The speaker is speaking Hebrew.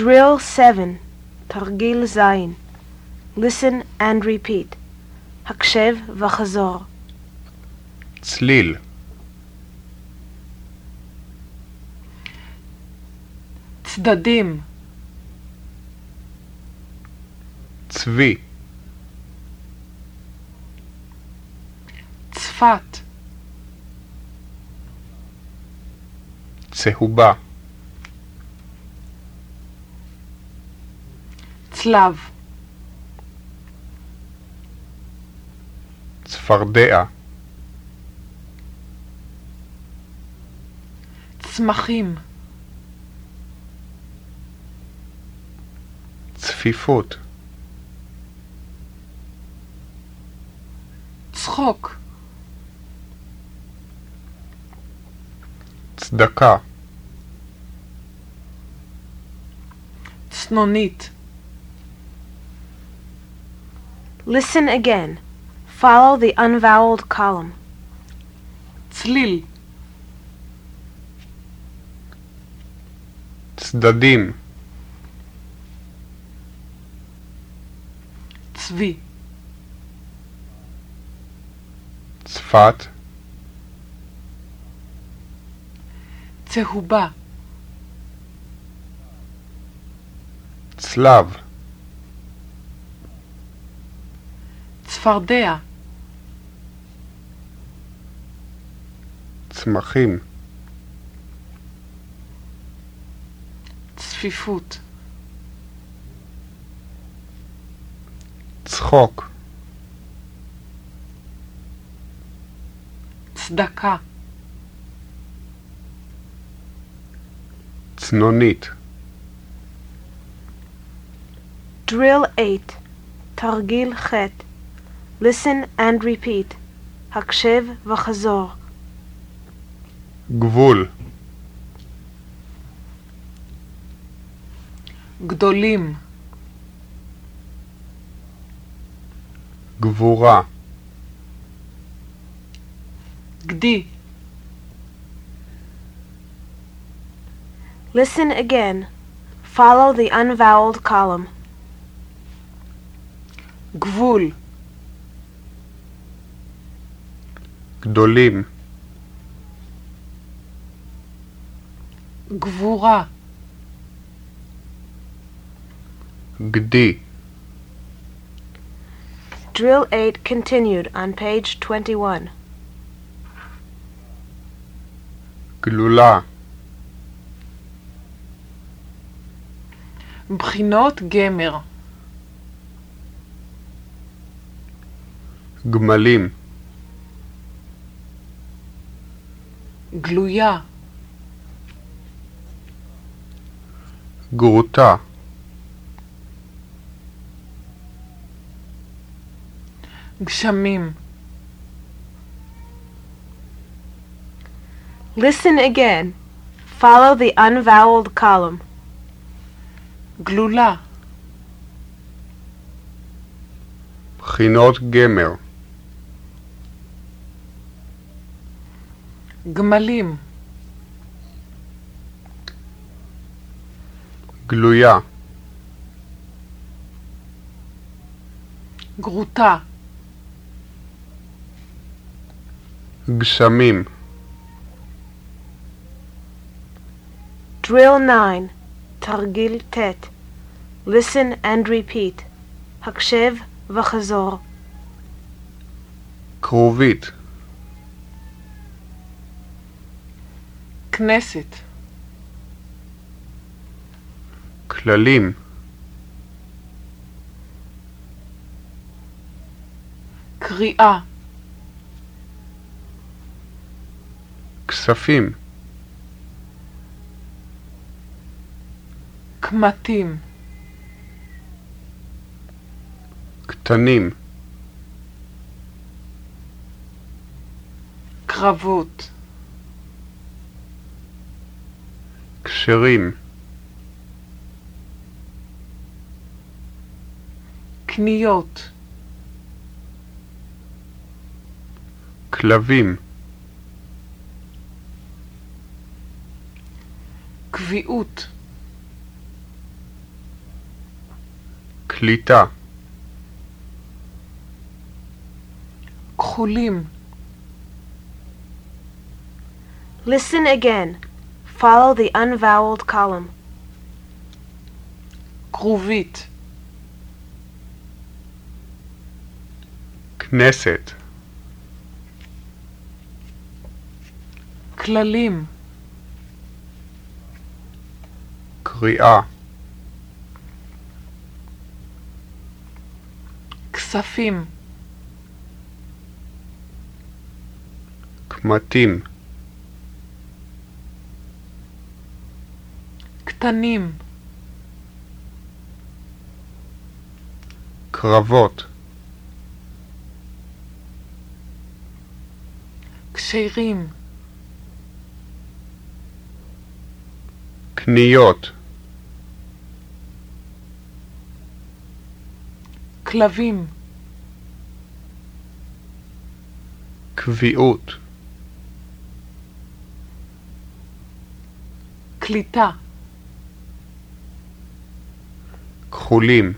Drill 7, תרגיל ז. Listen and repeat. הקשב וחזור. צליל, צדדים, צבי, צפת, צהובה, צלב, צפרדע, צמחים, צפיפות, צחוק, צדקה, צנונית, Listen again. Follow the unvoweled column. צליל, צדדים, צבי, צפת, צהובה, צלב, צפרדע, צמחים, צפיפות, צחוק, צדקה, צנונית, Drill 8, תרגיל ח'. Listen and repeat. הקשב וחזור. גבול, גדולים, גבורה, גדי, Listen again. Follow the unvoweled column. גבול, גדולים, גבורה, גדי, Drill 8 continued on page 21. גלולה, בחינות גמר, גמלים, גלויה, גרוטה, גשמים, Listen again. Follow the unvoweled column. גלולה, בחינות גמר, גמלים, גלויה, גרוטה, גשמים, Drill 9, תרגיל ט'. Listen and repeat. הקשב וחזור. כרובית, כנסת, כללים, קריאה, כספים, קמטים, קטנים, קרבות, כשרים, קניות, כלבים, קביעות, קליטה, כחולים, Listen again. Follow the unvoweled column. כרובית, כנסת, כללים, קריאה, כספים, קמטים, קטנים, קרבות, כשרים, קניות, כלבים, קביעות, קליטה, כחולים,